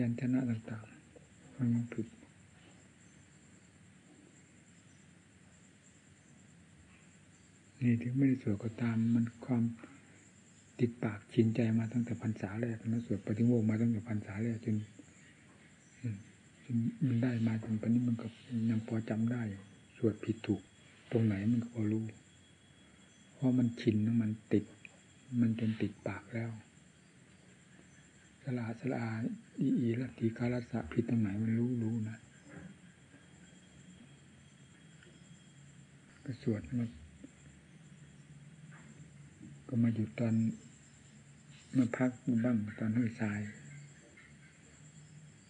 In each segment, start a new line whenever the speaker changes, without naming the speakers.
ยัญชนะต่างๆมันยังผิดนี่ถึงไม่ได้สวดก็ตามมันความติดปากชินใจมาตั้งแต่พรรษาแรกนะสวดปฏิโมกมาตั้งแต่พรรษาแรกจนจนมันได้มาจนปัจจุบันมันก็ยังพอจำได้สวดผิดถูก ตรงไหนมันก็พอรู้เพราะมันชินมันติด มันจนติดปากแล้ว สลาสลาอีอีละทีคารัสะผิดตรงไหนมันรู้รู้นะก็สวดมาก็มาหยุดตอนมาพักบ้างตอนห้อยทราย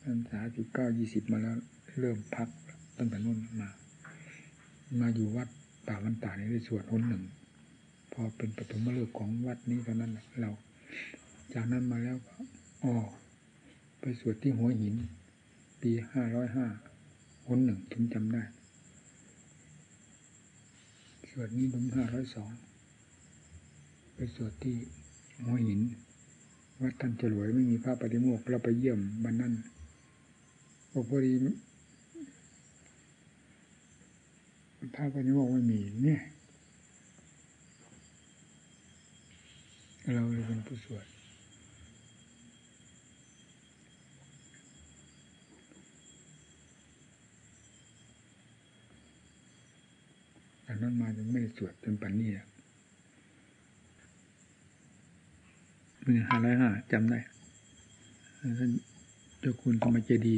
พรรษาจุดเก้ายี่สิบมาแล้วเริ่มพักตั้งแต่นู้นมา มาอยู่วัดป่าวันตานี่ได้สวดอนหนึ่ง พอเป็นปฐมฤกษ์ของวัดนี้เท่านั้นเรา จากนั้นมาแล้วก็ อ๋อไปสวดที่หัวหิน ปีห้าร้อยห้าคนหนึ่งถึงจำได้สวดนี้ผมห้าร้อยสองไปสวดที่หัวหิน วัดท่านฉลวยไม่มีพระปฏิโมกเราไปเยี่ยมบันนั้นพอดีพระปฏิโมกไม่มีเนี่ย เราเลยเป็นผู้สวด จากนั้นมายังไม่ได้สวดจนปัจนี้อะมีห้าร้อยห้าจำได้ท่านเจ้าคุณธรรมเจดี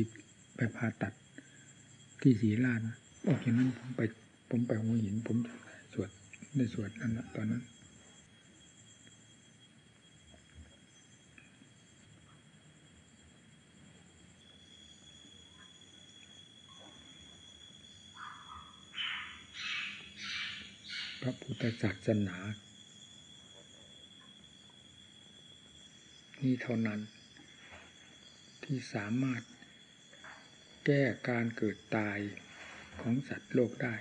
ไปผ่าตัดที่ศรีราชออกจากนั้นผมไป ผมไปหัวหิน ผมสวดได้สวดนั่นแหละตอนนั้น พระพุทธศาสนา นี่เท่านั้น ที่สามารถแก้การเกิดตายของสัตว์โลกได้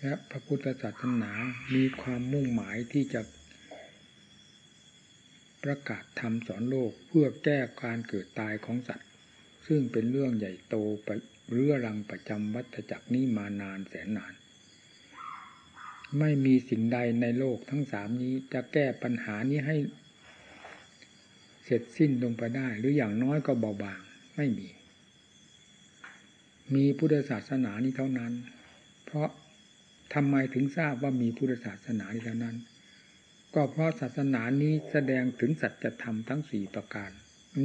และพระพุทธศาสนามีความมุ่งหมายที่จะประกาศธรรมสอนโลกเพื่อแก้การเกิดตายของสัตว์ ซึ่งเป็นเรื่องใหญ่โตไปเรื้อรังประจำวัฏจักรนี้มานานแสนนาน ไม่มีสิ่งใดในโลกทั้งสามนี้จะแก้ปัญหานี้ให้ เสร็จสิ้นลงไปได้ หรืออย่างน้อยก็เบาบางไม่มี มีพุทธศาสนานี้เท่านั้น เพราะทำไมถึงทราบว่ามีพุทธศาสนานี้เท่านั้น ก็เพราะศาสนานี้แสดงถึงสัจธรรมทั้งสี่ประการ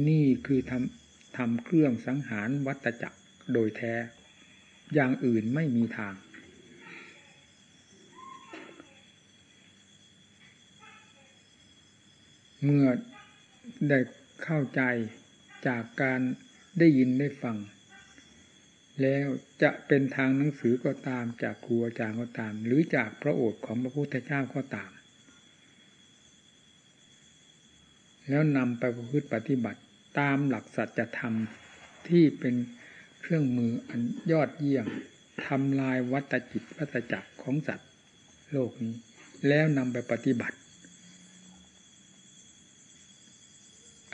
นี่คือทำทำเครื่องสังหารวัตจักรโดยแท้ อย่างอื่นไม่มีทาง เมื่อได้เข้าใจจากการได้ยินได้ฟัง แล้วจะเป็นทางหนังสือก็ตามจากครูอาจารย์ก็ตาม หรือจากพระโอษฐ์ของพระพุทธเจ้าก็ตาม แล้วนำไปประพฤติปฏิบัติตามหลักสัจธรรมที่เป็นเครื่องมืออันยอดเยี่ยมทำลายวัตจิตวัตจักรของสัตว์โลกนี้ แล้วนำไปปฏิบัติ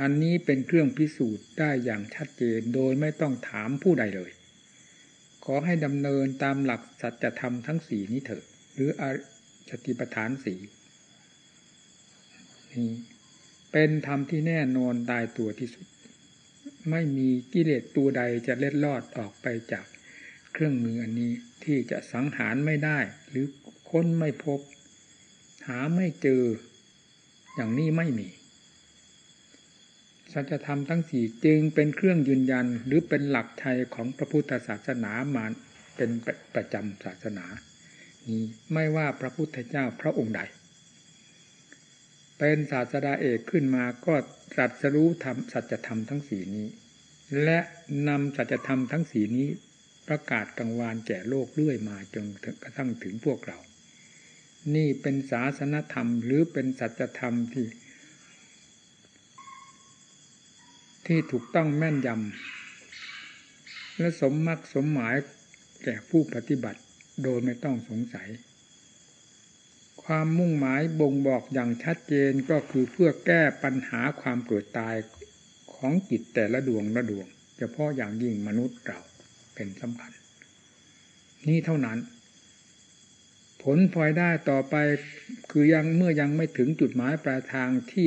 อันนี้เป็นเครื่องพิสูจน์ได้อย่างชัดเจนโดยไม่ต้องถามผู้ใดเลย ขอให้ดำเนินตามหลักสัจธรรมทั้งสี่นี้เถิดหรืออสติปัฏฐานสี่นี่เป็นธรรมที่แน่นอนตายตัวที่สุด ไม่มีกิเลสตัวใดจะเล็ดลอดออกไปจากเครื่องมืออันนี้ที่จะสังหารไม่ได้ หรือค้นไม่พบ หาไม่เจอ อย่างนี้ไม่มี สัจธรรมทั้งสี่จึงเป็นเครื่องยืนยันหรือเป็นหลักชัยของพระพุทธศาสนามาเป็นประจำศาสนานี้ไม่ว่าพระพุทธเจ้าพระองค์ใด เป็นศาสดาเอกขึ้นมาก็ตรัสรู้ธรรมสัจธรรมทั้งสี่นี้ และนำสัจธรรมทั้งสี่นี้ประกาศกังวานแก่โลกเรื่อยมาจนกระทั่งถึงพวกเรา นี่เป็นศาสนธรรมหรือเป็นสัจธรรมที่ ที่ถูกต้องแม่นยำและสมมักสมหมายแก่ผู้ปฏิบัติโดยไม่ต้องสงสัย ความมุ่งหมายบ่งบอกอย่างชัดเจนก็คือเพื่อแก้ปัญหาความเกิดตายของจิตแต่ละดวงละดวง เฉพาะอย่างยิ่งมนุษย์เราเป็นสำคัญ นี่เท่านั้น ผลพลอยได้ต่อไปคือยังเมื่อยังไม่ถึงจุดหมายปลายทางที่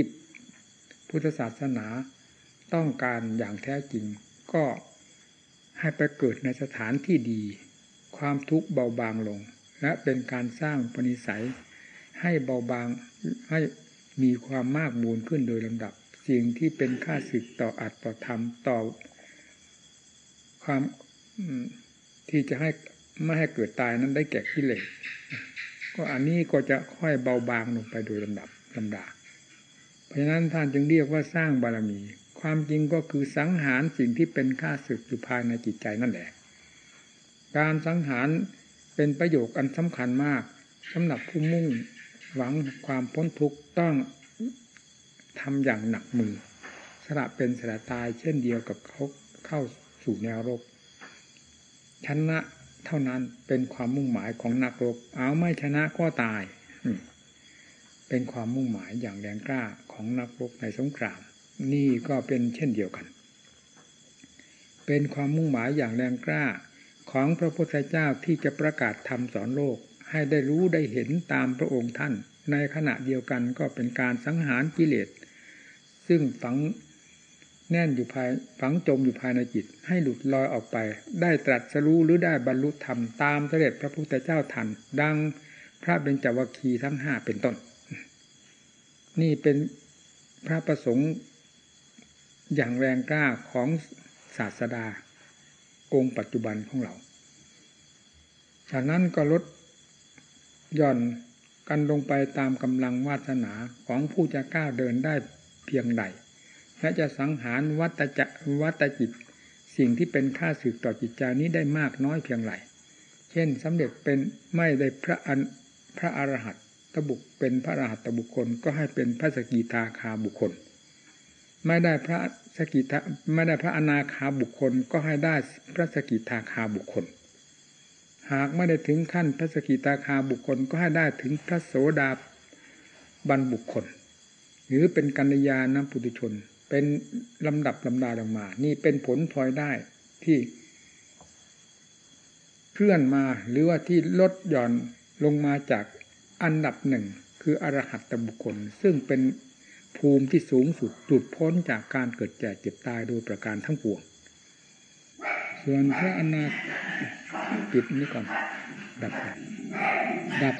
พุทธศาสนา ต้องการอย่างแท้จริง ก็ให้ไปเกิดในสถานที่ดี ความทุกข์เบาบางลง และเป็นการสร้างปณิสัย ให้เบาบางให้มีความมากมูลขึ้นโดยลำดับ สิ่งที่เป็นค่าศึกต่ออัตต่อธรรมต่อ ความที่จะให้ไม่ให้เกิดตายนั้นได้แก่กิเลสก็อันนี้ก็จะค่อยเบาบางลงไปโดยลำดับลำดา เพราะฉะนั้นท่านจึงเรียกว่าสร้างบารมี ความจริงก็คือสังหารสิ่งที่เป็นค่าศึกอยู่ภายในจิตใจนั่นแหละ การสังหารเป็นประโยชน์อันสำคัญมากสำหรับผู้มุ่งหวังความพ้นทุกข์ต้องทำอย่างหนักมือสละเป็นสละตายเช่นเดียวกับเขาเข้าสู่แนวรบชนะเท่านั้นเป็นความมุ่งหมายของนักรบ เอาไม่ชนะก็ตาย เป็นความมุ่งหมายอย่างแรงกล้าของนักรบในสงคราม นี่ก็เป็นเช่นเดียวกัน เป็นความมุ่งหมายอย่างแรงกล้าของพระพุทธเจ้าที่จะประกาศธรรมสอนโลกให้ได้รู้ได้เห็นตามพระองค์ท่าน ในขณะเดียวกันก็เป็นการสังหารกิเลส ซึ่งฝังแน่นอยู่ภายฝังจมอยู่ภายในจิต ให้หลุดลอยออกไป ได้ตรัสรู้หรือได้บรรลุธรรมตามเสด็จพระพุทธเจ้าทัน ดังพระเบญจวัคคีทั้งห้าเป็นต้น นี่เป็นพระประสงค์ อย่างแรงกล้าของศาสดาองค์ปัจจุบันของเราจากนั้นก็ลดย่อนกันลงไปตามกำลังวาสนาของผู้จะกล้าเดินได้เพียงใด และจะสังหารวัตจะวัตจิต สิ่งที่เป็นค่าสึกต่อจิตใจนี้ได้มากน้อยเพียงไรเช่นสำเร็จเป็นไม่ได้พระอันพระอรหัตตบุกเป็นพระอรหัตตบุคคลก็ให้เป็นพระสกิทาคาบุคคล ไม่ได้พระสกิทาไม่ได้พระอนาคาบุคคล ก็ให้ได้พระสกิทาคาบุคคล หากไม่ได้ถึงขั้นพระสกิทาคาบุคคล ก็ให้ได้ถึงพระโสดาบันบุคคล หรือเป็นกัญญาณปุถุชน เป็นลำดับลำดาลงมา นี่เป็นผลพลอยได้ที่เคลื่อนมาหรือว่าที่ลดหย่อนลงมาจากอันดับหนึ่งคืออรหัตตบุคคล ซึ่งเป็น ภูมิที่สูงสุดหลุดพ้นจากการเกิดแก่เจ็บตายโดยประการทั้งปวง ส่วนพระอนาปิดนี้ก่อนดับดับ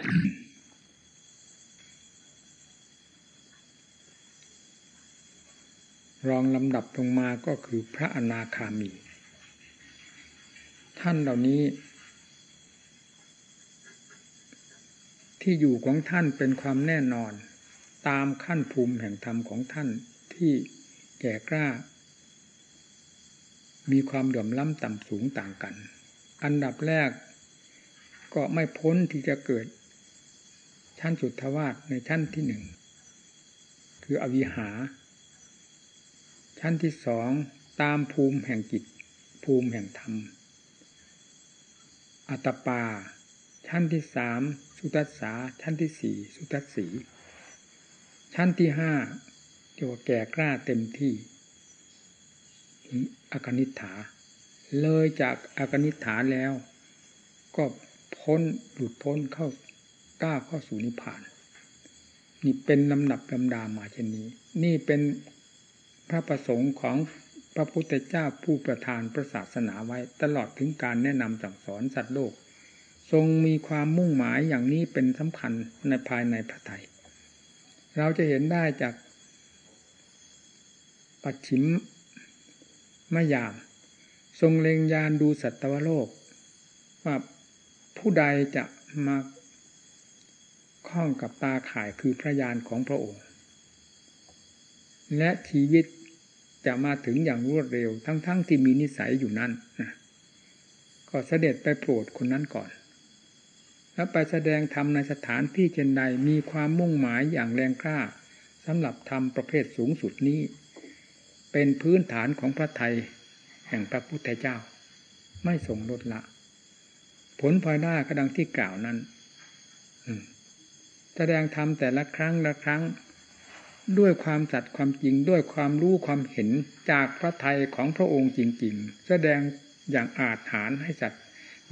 รองลำดับลงมาก็คือพระอนาคามี ท่านเหล่านี้ ที่อยู่ของท่านเป็นความแน่นอน ตามขั้นภูมิแห่งธรรมของท่านที่แก่กล้า มีความเดือมล้ำต่ำสูงต่างกัน อันดับแรกก็ไม่พ้นที่จะเกิด ชั้นสุทธวาสในชั้นที่หนึ่ง คืออวิหา ชั้นที่สองตามภูมิแห่งจิต ภูมิแห่งธรรม อัตปา ชั้นที่สามสุตัสสา ชั้นที่สี่สุตัสสี ชั้นที่ห้าเรียกว่าแก่กล้าเต็มที่อากนิฐา เลยจากอากนิฐาแล้ว ก็พ้นหลุดพ้นเข้าก้าเข้าสู่นิพพาน นี่เป็นลำดับลำดามาเช่นนี้ นี่เป็นพระประสงค์ของพระพุทธเจ้าผู้ประทานพระศาสนาไว้ตลอดถึงการแนะนำสั่งสอนสัตว์โลก ทรงมีความมุ่งหมายอย่างนี้เป็นสำคัญในภายในพระไตร เราจะเห็นได้จากปัจฉิมมยาม ทรงเล็งยานดูสัตวโลก ว่าผู้ใดจะมาข้องกับตาข่ายคือพระยานของพระองค์ และชีวิตจะมาถึงอย่างรวดเร็วทั้งๆทที่มีนิสัยอยู่นั่นก็เสด็จไปโปรดคนนั้นก่อน แล้วไปแสดงธรรมในสถานที่เช่นใดมีความมุ่งหมายอย่างแรงกล้าสำหรับธรรมประเภทสูงสุดนี้ เป็นพื้นฐานของพระไทยแห่งพระพุทธเจ้า ไม่ส่งลดละ ผลพลอยได้ก็ดังที่กล่าวนั้นแสดงธรรมแต่ละครั้งละครั้ง ด้วยความสัตย์ความจริงด้วยความรู้ความเห็นจากพระไทยของพระองค์จริง ๆ แสดงอย่างอาจฐานให้สัตว์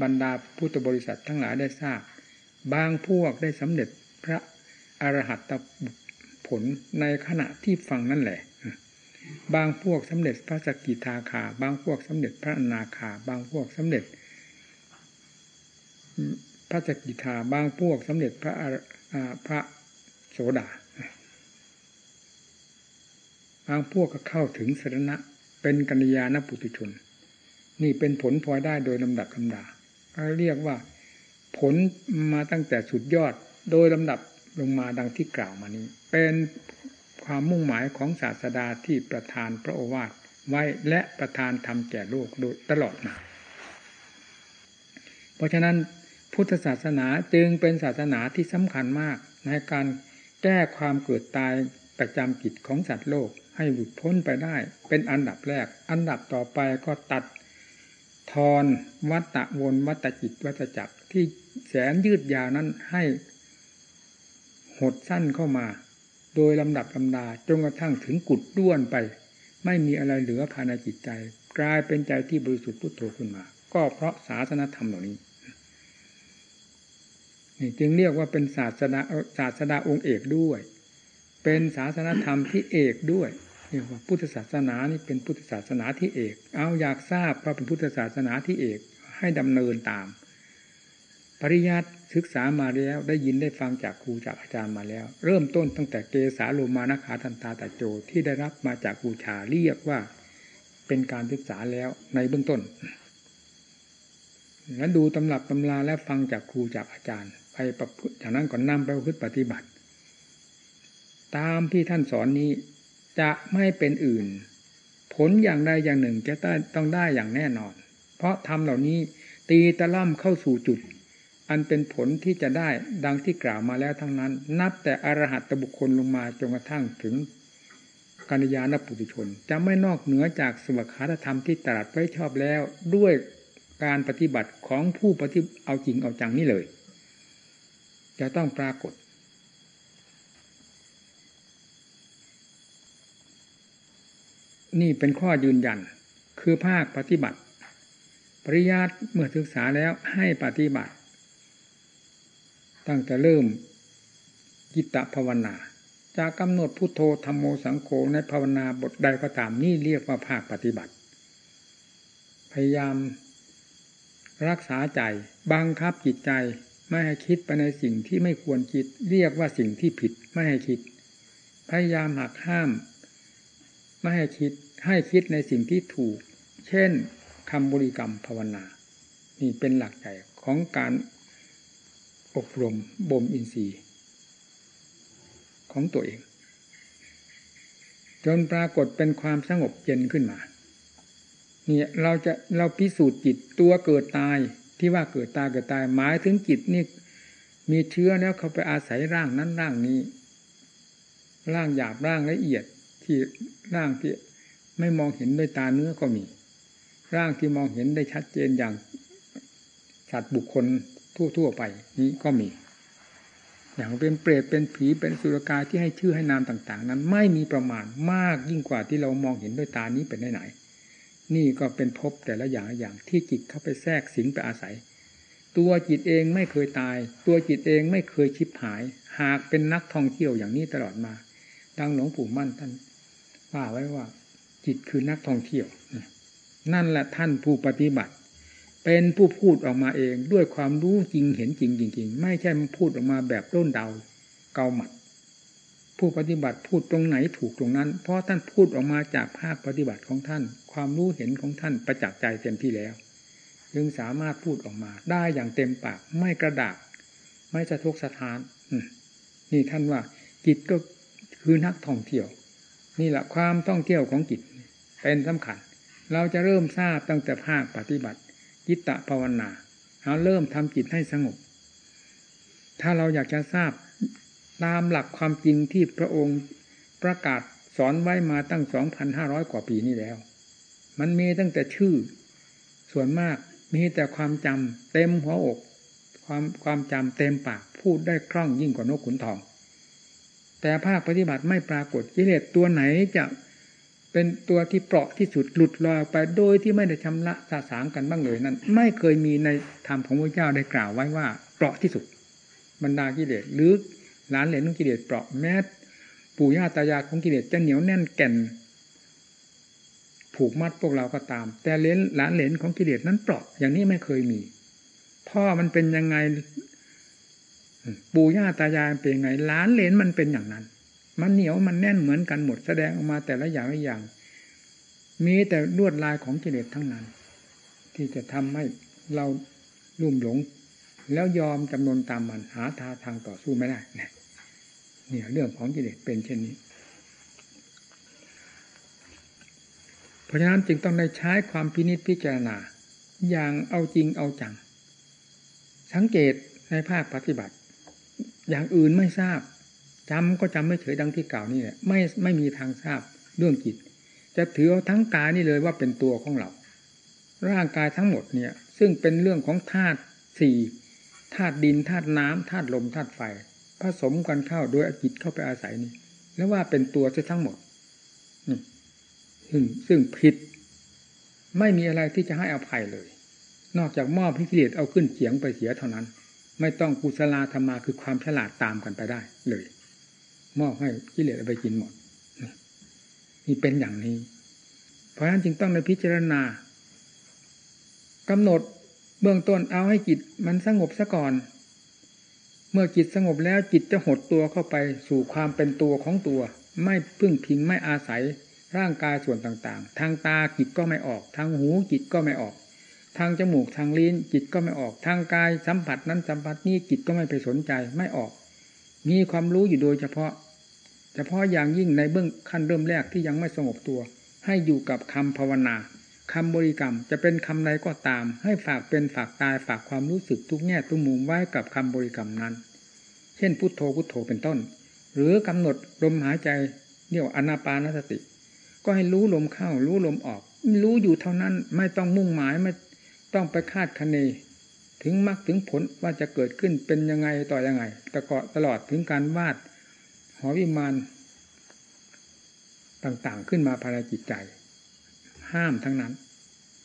บรรดาพุทธบริษัททั้งหลายได้ทราบ บางพวกได้สำเร็จพระอรหัตผลในขณะที่ฟังนั่นแหละ บางพวกสำเร็จพระสกิทาคา บางพวกสำเร็จพระอนาคา บางพวกสำเร็จ พระสกิทา บางพวกสำเร็จพระพระโสดา บางพวกก็เข้าถึงสรณะเป็นกัญญาณปุตุชน นี่เป็นผลพลอยได้โดยลำดับลำดา เรียกว่า ผลมาตั้งแต่สุดยอด โดยลำดับลงมาดังที่กล่าวมานี้ เป็นความมุ่งหมายของศาสดาที่ประทานพระโอวาทไว้และประทานธรรมแก่โลกโดยตลอดมา เพราะฉะนั้นพุทธศาสนาจึงเป็นศาสนาที่สำคัญมาก ในการแก้ความเกิดตายประจำกิจของสัตว์โลกให้หลุดพ้นไปได้ เป็นอันดับแรก อันดับต่อไปก็ตัด ทอนวัตตะวนวัตจิตวัตจักรที่แสนยืดยาวนั้นให้หดสั้นเข้ามา โดยลำดับลำดาจนกระทั่งถึงกุดด้วนไป ไม่มีอะไรเหลือภายในจิตใจ กลายเป็นใจที่บริสุทธิ์พุทโธขึ้นมา ก็เพราะศาสนธรรมเหล่านี้นี่จึงเรียกว่าเป็นศาสนาศาสดาองค์เอกด้วย เป็นศาสนธรรมที่เอกด้วย เรียกว่าพุทธศาสนานี่เป็นพุทธศาสนาที่เอก เอาอยากทราบว่าเป็นพุทธศาสนาที่เอกให้ดำเนินตาม ปริยัติศึกษามาแล้วได้ยินได้ฟังจากครูจากอาจารย์มาแล้ว เริ่มต้นตั้งแต่เกสาโลมานาขาทันตาตะโจที่ได้รับมาจากครูชาเรียกว่าเป็นการศึกษาแล้วในเบื้องต้น แล้วดูตำรับตำราและฟังจากครูจากอาจารย์ ไปประพฤติจากนั้นก่อนนำไปประพฤติปฏิบัติ ตามที่ท่านสอนนี้ จะไม่เป็นอื่น ผลอย่างใดอย่างหนึ่งจะต้องได้อย่างแน่นอน เพราะทำเหล่านี้ตีตะล่ำเข้าสู่จุด อันเป็นผลที่จะได้ดังที่กล่าวมาแล้วทั้งนั้น นับแต่อรหัตบุคคลลงมาจนกระทั่งถึงกัญญาณปุถุชน จะไม่นอกเหนือจากสวัสดิธรรมที่ตรัสไว้ชอบแล้ว ด้วยการปฏิบัติของผู้ปฏิเอาจริงเอาจังนี่เลย จะต้องปรากฏ นี่เป็นข้อยืนยัน คือภาคปฏิบัติ ปริยัติเมื่อศึกษาแล้วให้ปฏิบัติ ตั้งแต่เริ่มกิตตภาวนาจะกำหนดพุทโธธรรมโมสังโฆในภาวนาบทใดก็ตามนี่เรียกว่าภาคปฏิบัติ พยายามรักษาใจบังคับจิตใจไม่ให้คิดไปในสิ่งที่ไม่ควรคิด เรียกว่าสิ่งที่ผิดไม่ให้คิด พยายามหักห้าม ไม่ให้คิดให้คิดในสิ่งที่ถูก เช่นคำบริกรรมภาวนา นี่เป็นหลักใหญ่ของการอบรมบ่มอินทรีย์ ของตัวเอง จนปรากฏเป็นความสงบเย็นขึ้นมาเนี่ยเราจะเราพิสูจน์จิตตัวเกิดตายที่ว่าเกิดตายเกิดตายหมายถึงจิตนี่มีเชื้อแล้วเขาไปอาศัยร่างนั้นร่างนี้ ร่างหยาบร่างละเอียด ที่ร่างที่ไม่มองเห็นด้วยตาเนื้อก็มี ร่างที่มองเห็นได้ชัดเจนอย่างสัตว์บุคคลทั่วๆไปนี้ก็มี อย่างเป็นเปรตเป็นผีเป็นสุรกายที่ให้ชื่อให้นามต่าง ๆ นั้น ไม่มีประมาณมากยิ่งกว่าที่เรามองเห็นด้วยตานี้เป็นไหนไหนนี่ก็เป็นภพแต่ละอย่างอย่างที่จิตเข้าไปแทรกสิงไปอาศัย ตัวจิตเองไม่เคยตาย ตัวจิตเองไม่เคยชิบหาย หากเป็นนักท่องเที่ยวอย่างนี้ตลอดมา ดังหลวงปู่มั่นท่าน ว่าไว้ว่า จิตคือนักท่องเที่ยว นั่นแหละท่านผู้ปฏิบัติ เป็นผู้พูดออกมาเองด้วยความรู้จริงเห็นจริงจริงๆไม่ใช่มันพูดออกมาแบบต้นเดาเกาหมัด ผู้ปฏิบัติพูดตรงไหนถูกตรงนั้น เพราะท่านพูดออกมาจากภาคปฏิบัติของท่าน ความรู้เห็นของท่านประจักษ์ใจเต็มที่แล้วจึงสามารถพูดออกมาได้อย่างเต็มปากไม่กระดากไม่สะทกสะทานนี่ท่านว่าจิตก็คือนักท่องเที่ยว นี่แหละความท่องเที่ยวของจิตเป็นสำคัญ เราจะเริ่มทราบตั้งแต่ภาคปฏิบัติจิตตภาวนาเราเริ่มทำจิตให้สงบ ถ้าเราอยากจะทราบตามหลักความจริงที่พระองค์ประกาศสอนไว้มาตั้งสองพันห้าร้อยกว่าปีนี้แล้ว มันมีตั้งแต่ชื่อ ส่วนมากมีแต่ความจำเต็มหัวอก ความความจำเต็มปาก พูดได้คล่องยิ่งกว่านกขุนทอง แต่ภาคปฏิบัติไม่ปรากฏกิเลสตัวไหนจะเป็นตัวที่เปราะที่สุดหลุดลอยไปโดยที่ไม่ได้ชำระสาสางกันบ้างเลยนั้น ไม่เคยมีในธรรมของพระเจ้าได้กล่าวไว้ว่า เปราะที่สุด บรรดากิเลสหรือหลานเหลนของกิเลสเปราะแม้ปู่ย่าตายายของกิเลสจะเหนียวแน่นแก่น ผูกมัดพวกเราก็ตาม แต่เลนหลานเหลนของกิเลสนั้นเปราะอย่างนี้ไม่เคยมี พ่อมันเป็นยังไง ปู่ย่าตายายเป็นยังไงหลานเลนมันเป็นอย่างนั้น มันเหนียวมันแน่นเหมือนกันหมดแสดงออกมาแต่ละอย่างละอย่าง มีแต่ลวดลายของกิเลสทั้งนั้น ที่จะทำให้เราลุ่มหลง แล้วยอมจำนนตามมันหาทาทางต่อสู้ไม่ได้เนี่ยเนี่ยเรื่องของกิเลสเป็นเช่นนี้ เพราะฉะนั้นจึงต้องได้ใช้ความพินิจพิจารณา อย่างเอาจริงเอาจัง สังเกตในภาคปฏิบัติ อย่างอื่นไม่ทราบจำก็จำไม่เฉยดังที่กล่าวนี่แหละไม่ไม่มีทางทราบเรื่องจิต จะถือเอาทั้งกายนี่เลยว่าเป็นตัวของเรา ร่างกายทั้งหมดเนี่ย ซึ่งเป็นเรื่องของธาตุสี่ธาตุดินธาตุน้ำธาตุลมธาตุไฟ ผสมกันเข้าโดยจิตเข้าไปอาศัยนี่แล้วว่าเป็นตัวซะทั้งหมดซึ่งซึ่งผิด ไม่มีอะไรที่จะให้อภัยเลย นอกจากมอบพิเศษเอาขึ้นเสียงไปเสียเท่านั้น ไม่ต้องกุศลธรรมาคือความฉลาดตามกันไปได้เลย มอบให้กิเลสเอไปกินหมดนี่เป็นอย่างนี้ เพราะฉะนั้นจึงต้องในพิจารณากำหนดเบื้องต้นเอาให้จิตมันสงบซะก่อน เมื่อจิตสงบแล้วจิตจะหดตัวเข้าไปสู่ความเป็นตัวของตัว ไม่พึ่งพิงไม่อาศัยร่างกายส่วนต่างๆ ทางตาจิตก็ไม่ออก ทางหูจิตก็ไม่ออก ทางจมูกทางลิ้นจิตก็ไม่ออกทางกายสัมผัสนั้นสัมผัสนี้จิตก็ไม่ไปสนใจไม่ออก มีความรู้อยู่โดยเฉพาะ เฉพาะอย่างยิ่งในเบื้องขั้นเริ่มแรกที่ยังไม่สงบตัว ให้อยู่กับคำภาวนาคำบริกรรมจะเป็นคำใดก็ตาม ให้ฝากเป็นฝากตายฝากความรู้สึกทุกแง่ทุกมุมไว้กับคำบริกรรมนั้น เช่นพุทโธพุทโธเป็นต้น หรือกำหนดลมหายใจเรียกว่าอนาปานสติ ก็ให้รู้ลมเข้ารู้ลมออก รู้อยู่เท่านั้นไม่ต้องมุ่งหมายไม่ ต้องไปคาดคะเน ถึงมรรคถึงผลว่าจะเกิดขึ้นเป็นยังไงต่อยังไงตะเกาะตลอดถึงการวาด หอวิมานต่างๆ ขึ้นมาภายในจิตใจ ห้ามทั้งนั้น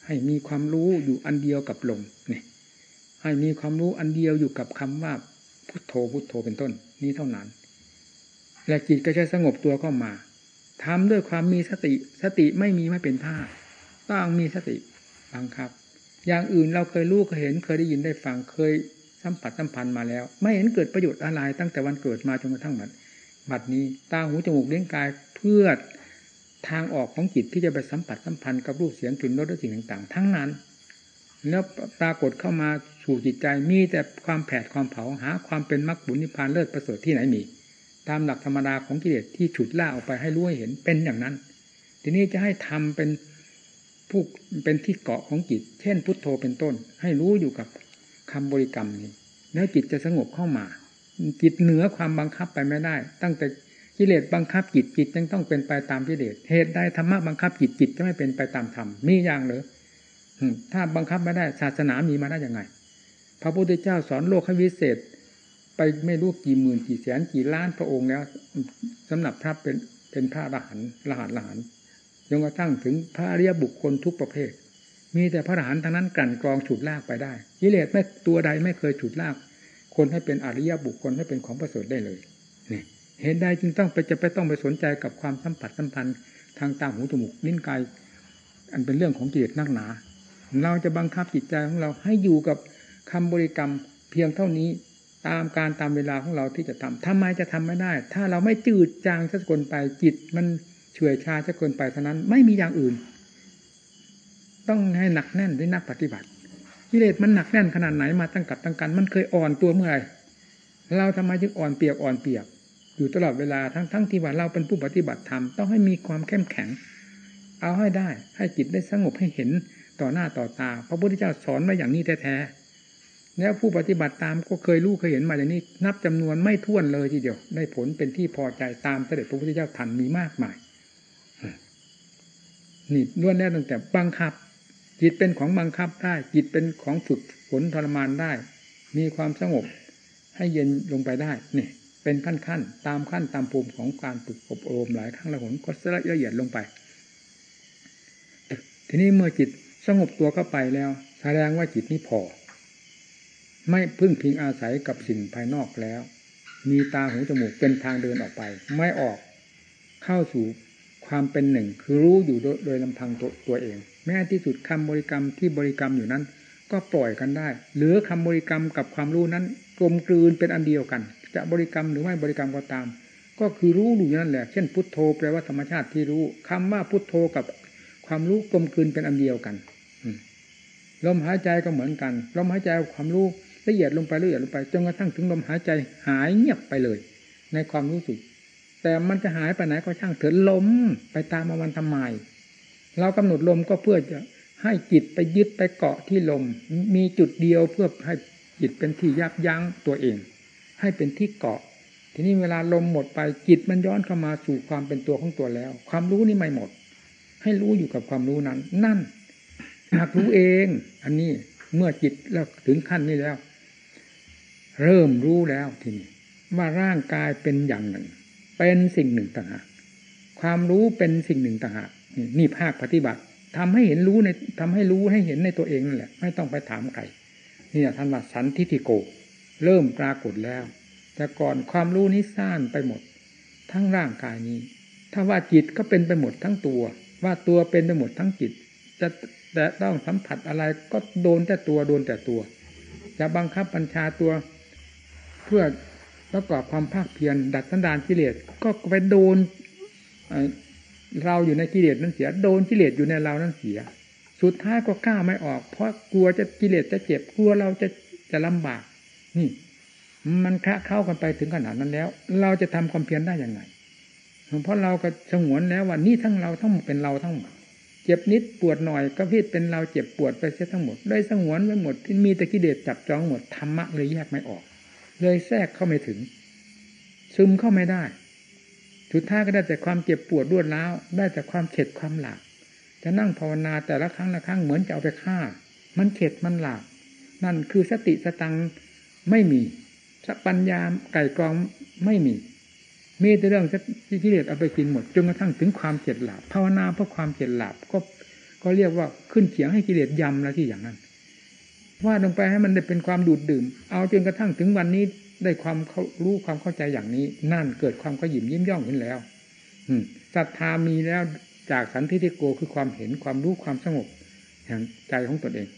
ให้มีความรู้อยู่อันเดียวกับลมนี่ให้มีความรู้อันเดียวอยู่กับคำว่าพุทโธพุทโธเป็นต้น นี้เท่านั้น และจิตก็จะสงบตัวเข้ามาทำด้วยความมีสติ สติไม่มีไม่เป็นท่าต้องมีสติบังคับ อย่างอื่นเราเคยรู้เคยเห็นเคยได้ยินได้ฟังเคยสัมผัสสัมพันธ์มาแล้ว ไม่เห็นเกิดประโยชน์อะไรตั้งแต่วันเกิดมาจนกระทั่งบัดบัดนี้ตาหูจมูกเลี้ยงกายเพื่อทางออกของจิตที่จะไปสัมผัสสัมพันธ์กับรูปเสียงกลิ่นรสและสิ่งต่าง ๆ ทั้งนั้น แล้วปรากฏเข้ามาสู่จิตใจมีแต่ความแผดความเผาหา ความเป็นมรรคบุญนิพพานเลิศประเสริฐที่ไหนมี ตามหลักธรรมดาของกิเลสที่ฉุดล่าออกไปให้รู้ให้เห็นเป็นอย่างนั้น ทีนี้จะให้ทำเป็น ผู้เป็นที่เกาะของจิต เช่น พุทโธเป็นต้น ให้รู้อยู่กับคำบริกรรมนี้ แล้วจิตจะสงบเข้ามา จิตเหนือความบังคับไปไม่ได้ ตั้งแต่กิเลสบังคับจิตจิตยังต้องเป็นไปตามกิเลสเหตุใดธรรมะบังคับจิตจิตจะไม่เป็นไปตามธรรมมีอย่างเหรอถ้าบังคับไม่ได้ศาสนามีมาได้ยังไง พระพุทธเจ้าสอนโลกให้วิเศษ ไปไม่รู้กี่หมื่นกี่แสนกี่ล้านพระองค์แล้วสำหรับพระเป็นเป็นพระอรหันต์รหัสรหัน จนกระทั่งถึงพระอริยบุคคลทุกประเภท มีแต่พระอรหันต์ทั้งนั้นกั่นกรองฉุดลากไปได้กิเลสไม่ตัวใดไม่เคยฉุดลาก คนให้เป็นอริยบุคคลให้เป็นของประเสริฐได้เลยนี่เหตุใดจึงต้องไปจะไปต้องไปสนใจกับความสัมผัสสัมพันธ์ทางตาหูจมูกลิ้นกายอันเป็นเรื่องของกิเลสนักหนา เราจะบังคับจิตใจของเราให้อยู่กับคำบริกรรมเพียงเท่านี้ตามการตามเวลาของเราที่จะทำทำไมจะทำไม่ได้ ถ้าเราไม่จืดจางสักคนไปจิตมัน เฉื่อยชาสักคนไปเท่านั้น ไม่มีอย่างอื่น ต้องให้หนักแน่นด้วยนักปฏิบัติกิเลสมันหนักแน่นขนาดไหนมาตั้งกับตั้งกัน มันเคยอ่อนตัวเมื่อไหร่เราทำไมจึงอ่อนเปียกอ่อนเปียก อยู่ตลอดเวลาทั้งทั้งที่ว่าเราเป็นผู้ปฏิบัติธรรมต้องให้มีความเข้มแข็ง เอาให้ได้ ให้จิตได้สงบให้เห็นต่อหน้าต่อตา พระพุทธเจ้าสอนมาอย่างนี้แท้ๆแล้วผู้ปฏิบัติตามก็เคยรู้เคยเห็นมาอย่างนี้ นับจำนวนไม่ท้วนเลยทีเดียวได้ผลเป็นที่พอใจตามเสด็จพระพุทธเจ้าทันมีมากมาย นี่ล้วนแล้วตั้งแต่บังคับ จิตเป็นของบังคับได้ จิตเป็นของฝึกฝนทรมานได้ มีความสงบให้เย็นลงไปได้นี่เป็นขั้นๆตามขั้นตามภูมิของการฝึกอบรมหลายครั้งละหนก็ละเอียดลงไป ทีนี้เมื่อจิตสงบตัวเข้าไปแล้ว แสดงว่าจิตนี้พอ ไม่พึ่งพิงอาศัยกับสิ่งภายนอกแล้ว มีตาหูจมูกเป็นทางเดินออกไป ไม่ออกเข้าสู่ ความเป็นหนึ่ง คือรู้อยู่โดยลำพังตัวตัวเอง แม้ที่สุดคำบริกรรมที่บริกรรมอยู่นั้น ก็ปล่อยกันได้หรือคำบริกรรมกับความรู้นั้นกลมกลืนเป็นอันเดียวกัน จะบริกรรมหรือไม่บริกรรมก็ตาม ก็คือรู้อยู่นั่นแหละ เช่นพุทโธแปลว่าธรรมชาติที่รู้คำว่าพุทโธกับความรู้กลมกลืนเป็นอันเดียวกันลมหายใจก็เหมือนกันลมหายใจความรู้ละเอียดลงไปละเอียดลงไปจนกระทั่งถึงลมหายใจหายเงียบไปเลย ในความรู้สึก แต่มันจะหายไปไหนก็ช่างเถิดลมไปตามมันทำไมเรากำหนดลมก็เพื่อจะให้จิตไปยึดไปเกาะที่ลม มีจุดเดียวเพื่อให้จิตเป็นที่ยับยั้งตัวเอง ให้เป็นที่เกาะ ทีนี้เวลาลมหมดไปจิตมันย้อนเข้ามาสู่ความเป็นตัวของตัวแล้ว ความรู้นี่ไม่หมด ให้รู้อยู่กับความรู้นั้น นั่นหากรู้เอง อันนี้เมื่อจิตแล้วถึงขั้นนี้แล้ว เริ่มรู้แล้วทีนี้ว่าร่างกายเป็นอย่างหนึ่ง เป็นสิ่งหนึ่งต่างหากความรู้เป็นสิ่งหนึ่งต่างหากนี่ภาคปฏิบัติทำให้เห็นรู้ในทำให้รู้ให้เห็นในตัวเองนั่นแหละ ไม่ต้องไปถามใครนี่ท่านว่าสันทิฏฐิโก เริ่มปรากฏแล้ว แต่ก่อนความรู้นี้ซ่านไปหมด ทั้งร่างกายนี้ ถ้าว่าจิตก็เป็นไปหมดทั้งตัว ว่าตัวเป็นไปหมดทั้งจิต จะแต่ต้องสัมผัสอะไรก็โดนแต่ตัวโดนแต่ตัว จะบังคับบัญชาตัว เพื่อ ประกอบความภาคเพียรดัดสันดานกิเลสก็ไปโดนเราอยู่ในกิเลสนั้นเสีย โดนกิเลสอยู่ในเรานั้นเสีย สุดท้ายก็กล้าไม่ออก เพราะกลัวจะกิเลสจะเจ็บกลัวเราจะจะลำบาก นี่ มันคะเข้ากันไปถึงขนาดนั้นแล้ว เราจะทำความเพียรได้อย่างไงเพราะเราก็สงวนแล้วว่านี่ทั้งเราทั้งเป็นเราทั้งหมดเจ็บนิดปวดหน่อยก็พิดเป็นเราเจ็บปวดไปเสียทั้งหมดได้สงวนไว้หมดที่มีแตะกิเลสจับจองหมดธรรมะเลยแยกไม่ออก เลยแทรกเข้าไม่ถึง ซึมเข้าไม่ได้ สุดท้ายก็ได้แต่ความเจ็บปวดรวดร้าวได้แต่ความเข็ดความหลาบจะนั่งภาวนาแต่ละครั้งละครั้งเหมือนจะเอาไปฆ่า มันเข็ดมันหลาบนั่นคือสติสตังไม่มีสปัญญาไก่กองไม่มีมีแต่เรื่องที่กิเลสเอาไปกินหมดจนกระทั่งถึงความเจ็ดหลาบภาวนาเพราะความเจ็ดหลาบก็ก็เรียกว่าขึ้นเขียงให้กิเลสยำแล้วที่อย่างนั้น ว่าลงไปให้มันได้เป็นความดูดดื่ม เอาจนกระทั่งถึงวันนี้ได้ความรู้ความเข้าใจอย่างนี้ นั่นเกิดความก็หยิมยิ้มย่องขึ้นแล้ว อืศรัทธามีแล้วจากสันทิฏฐิโกคือความเห็นความรู้ความสงบแห่งใจของตนเอง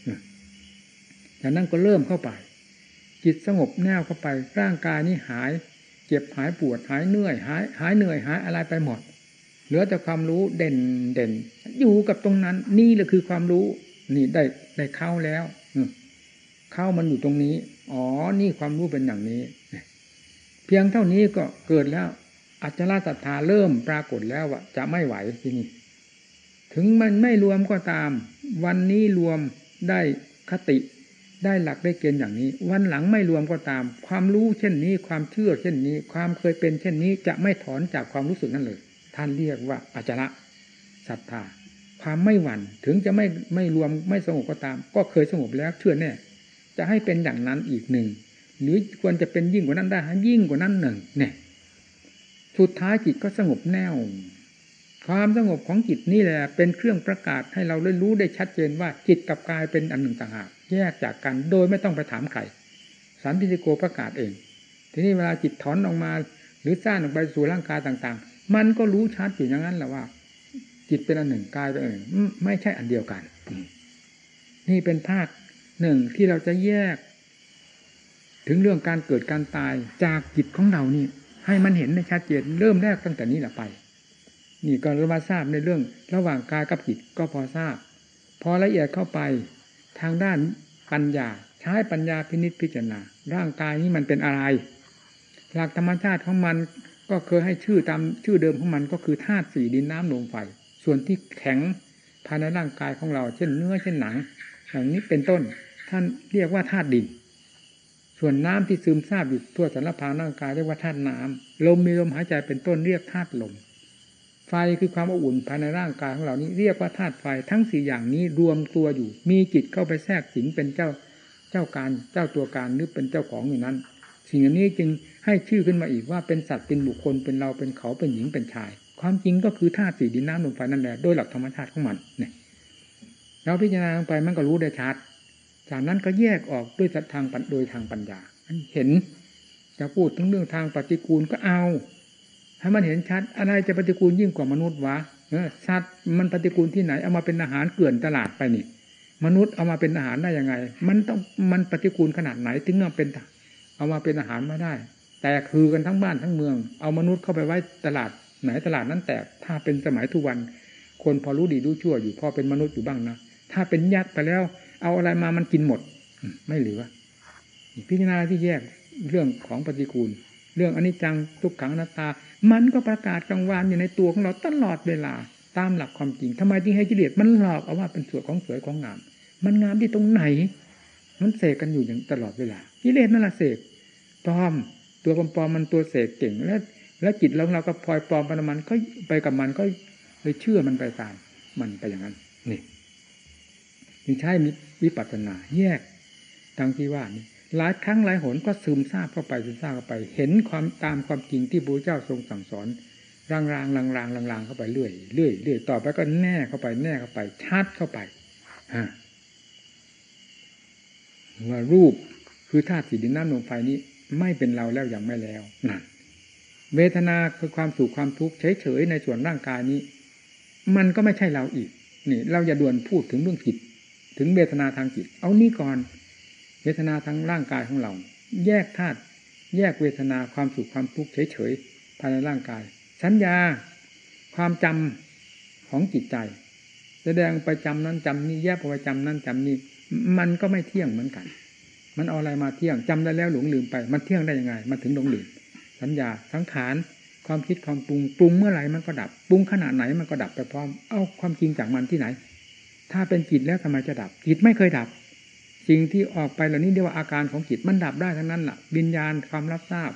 จากนั้นก็เริ่มเข้าไป จิตสงบแน่วเข้าไป ร่างกายนี้หาย เจ็บหายปวดหายเหนื่อยหายหายเหนื่อยหายอะไรไปหมด เหลือแต่ความรู้เด่นเด่น อยู่กับตรงนั้น นี่แหละคือความรู้ นี่ได้ได้เข้าแล้ว เข้ามันอยู่ตรงนี้ อ๋อ นี่ความรู้เป็นอย่างนี้ เพียงเท่านี้ก็เกิดแล้ว อัจฉริศรัทธาเริ่มปรากฏแล้วว่าจะไม่ไหวที่นี่ ถึงมันไม่รวมก็ตาม วันนี้รวมได้คติได้หลักได้เกณฑ์อย่างนี้ วันหลังไม่รวมก็ตาม ความรู้เช่นนี้ ความเชื่อเช่นนี้ ความเคยเป็นเช่นนี้จะไม่ถอนจากความรู้สึกนั้นเลย ท่านเรียกว่าอาจาระศรัทธา ความไม่หวั่นถึงจะไม่ไม่รวมไม่สงบก็ตาม ก็เคยสงบแล้วเชื่อแน่ จะให้เป็นอย่างนั้นอีกหนึ่ง หรือควรจะเป็นยิ่งกว่านั้นได้ยิ่งกว่านั้นหนึ่ง เนี่ย สุดท้ายจิตก็สงบแน่วความสงบของจิตนี่แหละ เป็นเครื่องประกาศให้เราได้รู้ได้ชัดเจนว่าจิตกับกายเป็นอันหนึ่งต่างหากแยกจากกันโดยไม่ต้องไปถามใครสันติโกประกาศเอง ทีนี้เวลาจิตถอนออกมา หรือสร้างออกไปสู่ร่างกายต่าง ๆ มันก็รู้ชัดอยู่อย่างนั้นแหละว่า จิตเป็นอันหนึ่งกายเป็นอันหนึ่งไม่ใช่อันเดียวกัน นี่เป็นภาค หนึ่งที่เราจะแยก ถึงเรื่องการเกิดการตายจากจิตของเรานี่ ให้มันเห็นในชัดเจนเริ่มแรกตั้งแต่นี้แหละไป นี่ก็เรามาทราบในเรื่อง ระหว่างกายกับจิตก็พอทราบ พอละเอียดเข้าไปทางด้านปัญญา ใช้ปัญญาพินิจพิจารณา ร่างกายนี้มันเป็นอะไร หลักธรรมชาติของมันก็เคยให้ชื่อตามชื่อเดิมของมันก็คือธาตุสี่ดินน้ำลมไฟส่วนที่แข็งภายในร่างกายของเรา เช่นเนื้อเช่นหนังอย่างนี้เป็นต้น ท่านเรียกว่าธาตุดิน ส่วนน้ำที่ซึมซาบอยู่ทั่วสารพางร่างกายเรียกว่าธาตุน้ำลมมีลมหายใจเป็นต้นเรียกธาตุลม ไฟคือความอบอุ่นภายในร่างกายของเรานี้เรียกว่าธาตุไฟทั้งสี่อย่างนี้รวมตัวอยู่ มีจิตเข้าไปแทรกสิงเป็นเจ้าเจ้าการเจ้าตัวการหรือเป็นเจ้าของอยู่นั้น สิ่งนี้จึงใให้ชื่อขึ้นมาอีกว่าเป็นสัตว์เป็นบุคคลเป็นเราเป็นเขาเป็นหญิงเป็นชาย ความจริงก็คือธาตุสี่ดินน้ำลมไฟนั่นแหละโดยหลักธรรมชาติของมันเนี่ยเราพิจารณาลงไปมันก็รู้ได้ชัด จากนั้นก็แยกออกด้วยทางโดยทางปัญญาเห็นจะพูดถึงเรื่องทางปฏิกูลก็เอา ให้มันเห็นชัด อะไรจะปฏิกูลยิ่งกว่ามนุษย์วะสัตว์มันปฏิกูลที่ไหนเอามาเป็นอาหารเกลื่อนตลาดไปนี่ มนุษย์เอามาเป็นอาหารได้ยังไง มันต้องมันปฏิกูลขนาดไหนถึงเอาเป็นเอามาเป็นอาหารมาได้ แต่คือกันทั้งบ้านทั้งเมือง เอามนุษย์เข้าไปไว้ตลาดไหนตลาดนั้นแตกถ้าเป็นสมัยทุกวัน คนพอรู้ดีรู้ชั่วอยู่พอเป็นมนุษย์อยู่บ้างนะถ้าเป็นยักษ์ไปแล้ว เอาอะไรมามันกินหมด ไม่เหลือพิจารณาที่แยกเรื่องของปฏิกูล เรื่องอนิจจังทุกขังนัตตา มันก็ประกาศกลางวานอยู่ในตัวของเราตลอดเวลาตามหลักความจริงทำไมที่ให้กิเลสมันหลอกเอาว่าเป็นส่วยของสวยของงาม มันงามที่ตรงไหน มันเสกกันอยู่อย่างตลอดเวลากิเลสนั่นแหละเสกปลอม ตัวปลอมมันตัวเสกเก่งแล้วแล้วจิตเราเราก็พลอยปลอมไปมันก็ไปกับมันก็เลยเชื่อมันไปตาม มันไปอย่างนั้นนี่ จึงใช้วิปัสสนาแยกทางที่ว่านี่หลายครั้งหลายหนก็ซึมซาบเข้าไปซึมซาบเข้าไป เห็นความตามความจริงที่พระเจ้าทรงสั่งสอนรางรางลางรางลางรางเข้าไปเรื่อยเรื่อยเรื่อยต่อไปก็แน่เข้าไปแน่เข้าไปชัดเข้าไปฮะว่ารูปคือธาตุสีดินน้ำลมไฟนี้ ไม่เป็นเราแล้วอย่างไม่แล้วนั่นเวทนาคือความสุขความทุกข์เฉยๆในส่วนร่างกายนี้ มันก็ไม่ใช่เราอีกนี่ เราอย่าด่วนพูดถึงเรื่องจิต ถึงเวทนาทางจิต เอานี่ก่อน เวทนาทางร่างกายของเรา แยกธาตุแยกเวทนาความสุขความทุกข์เฉยๆภายในร่างกาย สัญญาความจำของจิตใจ แสดงไปจำนั้นจำนี้แยกไปจำนั้นจำนี้ มันก็ไม่เที่ยงเหมือนกัน มันเอาอะไรมาเที่ยงจำได้แล้วหลงลืมไป มันเที่ยงได้ยังไง มันถึงหลงลืม สัญญาสังขารความคิดความปรุงปรุงเมื่อไหร่มันก็ดับ ปรุงขนาดไหนมันก็ดับไปพร้อม เอาความจริงจากมันที่ไหน ถ้าเป็นจิตแล้วทำไมจะดับ จิตไม่เคยดับ สิ่งที่ออกไปเหล่านี้เรียกว่าอาการของจิตมันดับได้ทั้งนั้นแหละวิญญาณความรับทราบ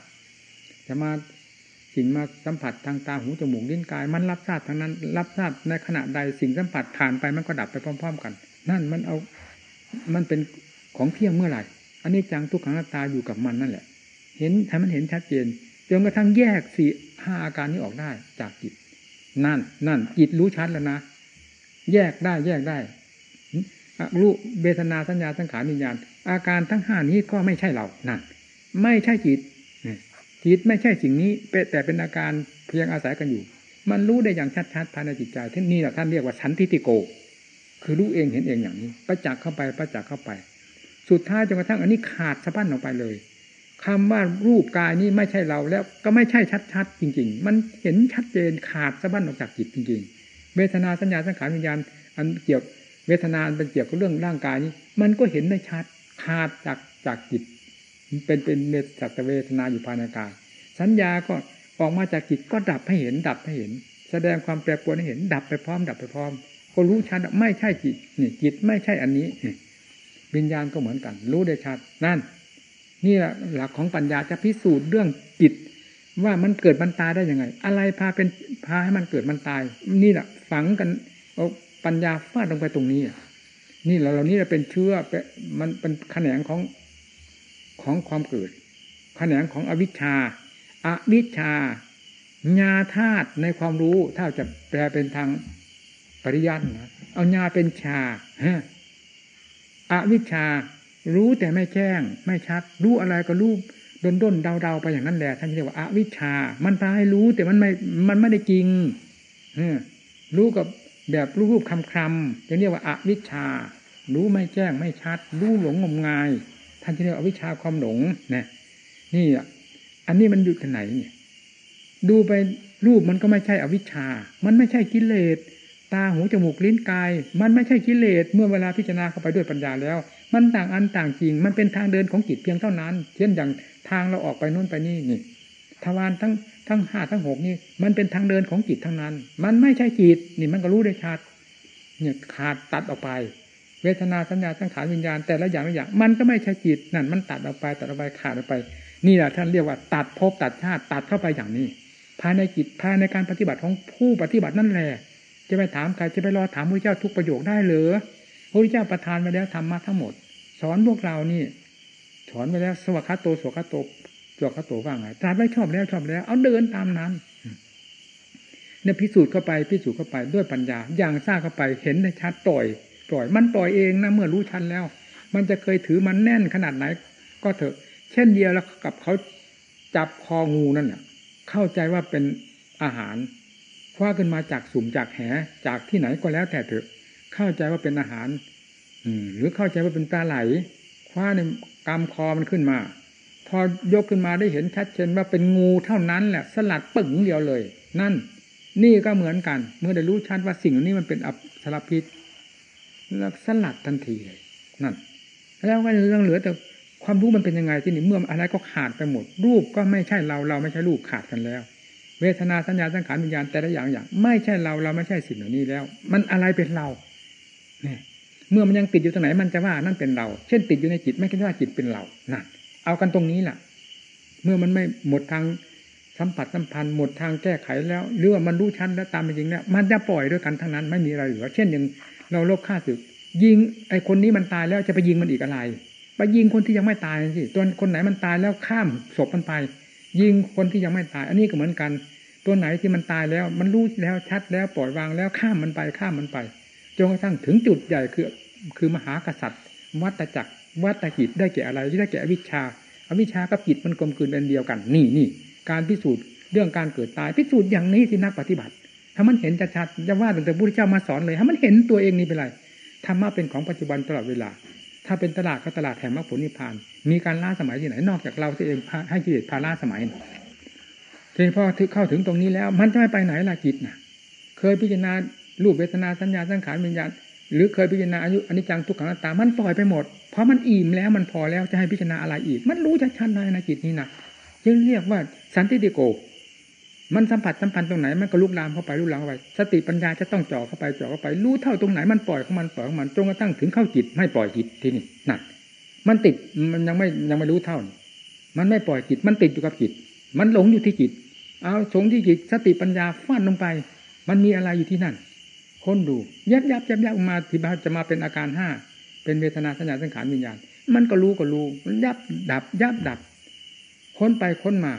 จะมาสิ่งมาสัมผัสทางตาหูจมูกลิ้นกาย มันรับทราบทั้งนั้น รับทราบในขณะใดสิ่งสัมผัสผ่านไปมันก็ดับไปพร้อม ๆ กัน นั่นมันเอามันเป็นของเที่ยงเมื่อไหร่อันนี้จังทุกขังตาอยู่กับมันนั่นแหละ เห็นให้มันเห็นชัดเจนจนกระทั่งแยกสี่ห้าอาการนี้ออกได้จากจิต นั่น นั่นจิตรู้ชัดแล้วนะ แยกได้แยกได้รู้เบทนาสัญญาสังขารวิญญาณ อาการทั้งห้านี้ก็ไม่ใช่เรานั่นไม่ใช่จิตจิตไม่ใช่สิ่งนี้แต่เป็นอาการเพียงอาศัยกันอยู่ มันรู้ได้อย่างชัดๆภายในจิตใจที่นี่แหละท่านเรียกว่าสันทิติโก คือรู้เองเห็นเองอย่างนี้ ประจักษ์เข้าไปประจักษ์เข้าไป สุดท้ายจนกระทั่งอันนี้ขาดสะบั้นออกไปเลยคำว่ารูปกายนี้ไม่ใช่เราแล้วก็ไม่ใช่ชัดๆจริง ๆ มันเห็นชัดเจนขาดสะบั้นออกจากจิตจริง ๆ เวทนาสัญญาสังขารวิญญาณอันเกี่ยวเวทนาเป็นเกี่ยวกับเรื่องร่างกายนี้ มันก็เห็นได้ชัดขาดจากจากจิตเป็นเป็นเมตสัตเวทนาอยู่ภายในกาย สัญญาก็ออกมาจากจิตก็ดับให้เห็น ดับให้เห็น แสดงความแปรปรวนให้เห็น ดับไปพร้อม ดับไปพร้อม ก็รู้ชัดไม่ใช่จิตนี่จิตไม่ใช่อันนี้วิญญาณก็เหมือนกัน รู้ได้ชัดนั่น นี่แหละหลักของปัญญาจะพิสูจน์เรื่องจิต ว่ามันเกิดมันตายได้ยังไง อะไรพาเป็นพาให้มันเกิดมันตาย นี่แหละฝังกันเอาปัญญาฟาดลงไปตรงนี้นี่เราเรานี่เราเป็นเชื้อมันเป็นแขนงของของความเกิด แขนงของอวิชชาอวิชชาญาธาตุในความรู้ถ้าจะแปลเป็นทางปริยัตินะเอาญาเป็นชาฮะอวิชชา รู้แต่ไม่แจ้ง ไม่ชัด รู้อะไรก็รู้ ดนด้นเดาๆไปอย่างนั้นแหละท่านเรียกว่าอาวิชชา มันพาให้รู้แต่มันไม่ มันไม่ได้จริงรู้กับแบบรูปคำคำจะเรียกว่าอาวิชชา รู้ไม่แจ้งไม่ชัด รู้หลงงมงาย ท่านเรียกอวิชชาความหลงนะนี่อันนี้มันอยู่ที่ไหนเนี่ย ดูไปรูปมันก็ไม่ใช่อวิชชา มันไม่ใช่กิเลส ตาหูจมูกลิ้นกาย มันไม่ใช่กิเลสเมื่อเวลาพิจารณาเข้าไปด้วยปัญญาแล้ว มันต่างอันต่างจริง มันเป็นทางเดินของจิตเพียงเท่านั้น เช่นอย่างทางเราออกไปนู่นไปนี่นี่ทวารทั้งทั้งห้าทั้งหกนี่ มันเป็นทางเดินของจิตทั้งนั้น มันไม่ใช่จิตนี่มันก็รู้ได้ชัดเนี่ยขาดตัดออกไป เวทนาสัญญาสังขารวิญญาณแต่ละอย่างละอย่าง มันก็ไม่ใช่จิตนั่นมันตัดออกไปตัดออกไปขาดออกไป นี่แหละท่านเรียกว่าตัดภพตัดชาติตัดเข้าไปอย่างนี้ ภายในจิตภายในการปฏิบัติของผู้ปฏิบัตินั่นแหละ จะไปถามใครจะไปรอถามพระเจ้าทุกประโยคได้หรือพระเจ้าประทานมาแล้วทำมาทั้งหมด สอนพวกเรานี่สอนไปแล้วสวัสดโตสวัสดโตตัวเขาโตว่าไงตรัสไว้ชอบแล้วชอบแล้ว เอาเดินตามนั้นเนี่ยพิสูจน์เข้าไปพิสูจน์เข้าไปด้วยปัญญา อย่างทราบเข้าไปเห็นในชัดปล่อย ปล่อย มันปล่อยเองนะเมื่อรู้ชันแล้ว มันจะเคยถือมันแน่นขนาดไหน ก็เถอะ เช่นเดียวแล้วกับเขาจับคองูนั่นน่ะเข้าใจว่าเป็นอาหาร คว้าขึ้นมาจากสุ่มจากแหจากที่ไหนก็แล้วแต่เถอะ เข้าใจว่าเป็นอาหาร อืหรือเข้าใจว่าเป็นปลาไหล คว้าในกำคอมันขึ้นมา พอยกขึ้นมาได้เห็นชัดเจนว่าเป็นงูเท่านั้นแหละ สลัดปึ่งเดียวเลย นั่น นี่ก็เหมือนกัน เมื่อได้รู้ชัดว่าสิ่งนี้มันเป็นอับสารพิษแล้วสลัดทันทีเลยนั่น แล้วก็เรื่องเหลือแต่ความรู้มันเป็นยังไงที่นี่เมื่ออะไรก็ขาดไปหมด รูปก็ไม่ใช่เราเราไม่ใช่รูปขาดกันแล้ว เวทนาสัญญาสังขารวิญญาณแต่ละอย่างอย่าง ไม่ใช่เราเราไม่ใช่สิ่งเหล่านี้แล้ว มันอะไรเป็นเราเนี่ยเมื่อมันยังติดอยู่ตรงไหนมันจะว่านั่นเป็นเรา เช่นติดอยู่ในจิตไม่คิดว่าจิตเป็นเรานั่นเอากันตรงนี้แหละเมื่อมันไม่หมดทางสัมผัสสัมพันธ์หมดทางแก้ไขแล้วหรือว่ามันรู้ชั้นแล้วตามเป็นจริงแล้วมันจะปล่อยด้วยกันทั้งนั้นไม่มีอะไรเหลือเช่นอย่างเราลบฆ่าศึก ยิงไอ้คนนี้มันตายแล้วจะไปยิงมันอีกอะไร ไปยิงคนที่ยังไม่ตายสิตัวคนไหนมันตายแล้วข้ามศพมันไป ยิงคนที่ยังไม่ตาย อันนี้ก็เหมือนกัน ตัวไหนที่มันตายแล้ว มันรู้แล้วชัดแล้วปล่อยวางแล้วข้ามมันไปข้ามมันไปจนกระทั่งถึงจุดใหญ่คือคือมหากษัตริย์ วัตจักรวัตกิจได้แก่อะไรได้แก่อวิชชาอวิชชากับจิตมันกลมกลืนเป็นเดียวกัน นี่นี่การพิสูจน์เรื่องการเกิดตายพิสูจน์อย่างนี้ที่นักปฏิบัติ ถ้ามันเห็นชัดๆจะว่าตั้งแต่พระพุทธเจ้ามาสอนเลยถ้ามันเห็นตัวเองนี่เป็นไรธรรมะเป็นของปัจจุบันตลอดเวลา ถ้าเป็นตลาดก็ตลาดแห่งมรรคผลนิพพาน มีการล่าสมัยที่ไหน นอกจากเราที่เองให้กิเลสพาล่าสมัยทีพอเข้าถึงตรงนี้แล้ว มันจะไม่ไปไหนล่ะจิตนะเคยพิจารณารูปเวทนาสัญญาสังขารวิญญาณหรือเคยพิจารณาอายุอนิจจังทุกขังนัตตา มันปล่อยไปหมด เพราะมันอิ่มแล้วมันพอแล้วจะให้พิจารณาอะไรอีก มันรู้ชัดๆในในจิตนี้นะยังเรียกว่าสันติโก มันสัมผัสสัมพันธ์ตรงไหนมันก็ลุกลามเข้าไปลุกลามเข้าไป สติปัญญาจะต้องจ่อเข้าไปจ่อเข้าไป รู้เท่าตรงไหนมันปล่อยของมันปล่อยของมันจนกระทั่งถึงเข้าจิตไม่ปล่อยจิตที่นี่นั่นมันติดมันยังไม่ยังไม่รู้เท่ามันไม่ปล่อยจิตมันติดอยู่กับจิต มันหลงอยู่ที่จิต เอาสงที่จิตสติปัญญาฟาดลงไป มันมีอะไรอยู่ที่นั่นค้นดูยับยับยับยับออกมาที่บ้าจะมาเป็นอาการห้าเป็นเวทนาสัญญาสังขารวิญญาณ มันก็รู้ก็รู้มันยับดับยับดับ ค้นไปค้นมา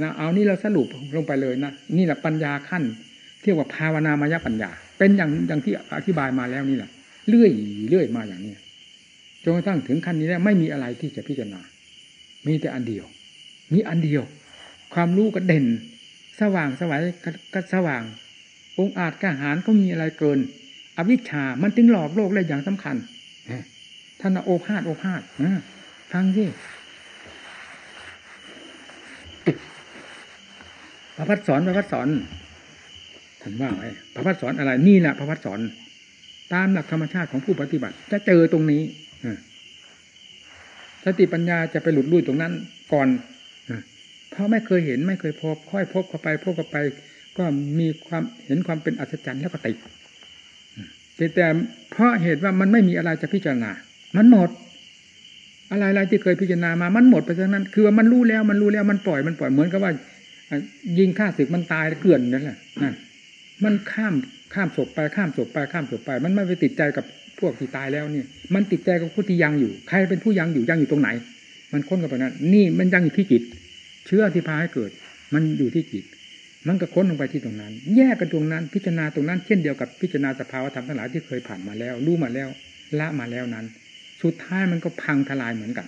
นะเอานี่เราสรุปลงไปเลยนะนี่แหละปัญญาขั้นเรียกว่าภาวนามายปัญญา เป็นอย่างอย่างที่อธิบายมาแล้วนี่แหละเลื่อยเลื่อยมาอย่างนี้จนกระทั่งถึงขั้นนี้แล้วไม่มีอะไรที่จะพิจารณา มีแต่อันเดียว มีอันเดียว ความรู้ก็เด่น สว่างสวัยก็สว่าง องอาจกหารก็มีอะไรเกิน อวิชชามันจึงหลอกโลกเลยอย่างสำคัญท่านโอภาษโอภาษฟังที่ พระพัฒสอนพระพัฒสอนท่านว่าไงพระพัฒสอนอะไรนี่แหละพระพัฒสอน ตามหลักธรรมชาติของผู้ปฏิบัติ จะเจอตรงนี้สติปัญญาจะไปหลุดลุ่ยตรงนั้นก่อนเพราะไม่เคยเห็นไม่เคยพบ ค่อยพบเข้าไปพบเข้าไป ก็มีความเห็นความเป็นอัศจรรย์แล้วก็ติดแต่เพราะเหตุว่ามันไม่มีอะไรจะพิจารณา มันหมด อะไรๆที่เคยพิจารณามา มันหมดไปจากนั้น คือว่ามันรู้แล้วมันรู้แล้วมันปล่อยมันปล่อยเหมือนกับว่า ยิงฆ่าศึกมันตายเกลื่อนนั่นแหละนั่นมันข้ามข้ามศพไปข้ามศพไปข้ามศพไป มันไม่ไปติดใจกับพวกที่ตายแล้วนี่มันติดใจกับผู้ที่ยังอยู่ ใครเป็นผู้ยังอยู่ยังอยู่ตรงไหน มันค้นกับนั้นนี่มันยังอยู่ที่จิต เชื่อที่พาให้เกิด มันอยู่ที่จิต มันก็ค้นลงไปที่ตรงนั้น แยกกันตรงนั้น พิจารณาตรงนั้น เช่นเดียวกับพิจารณาสภาวธรรมทั้งหลายที่เคยผ่านมาแล้ว รู้มาแล้วละมาแล้วนั้น สุดท้ายมันก็พังทลายเหมือนกัน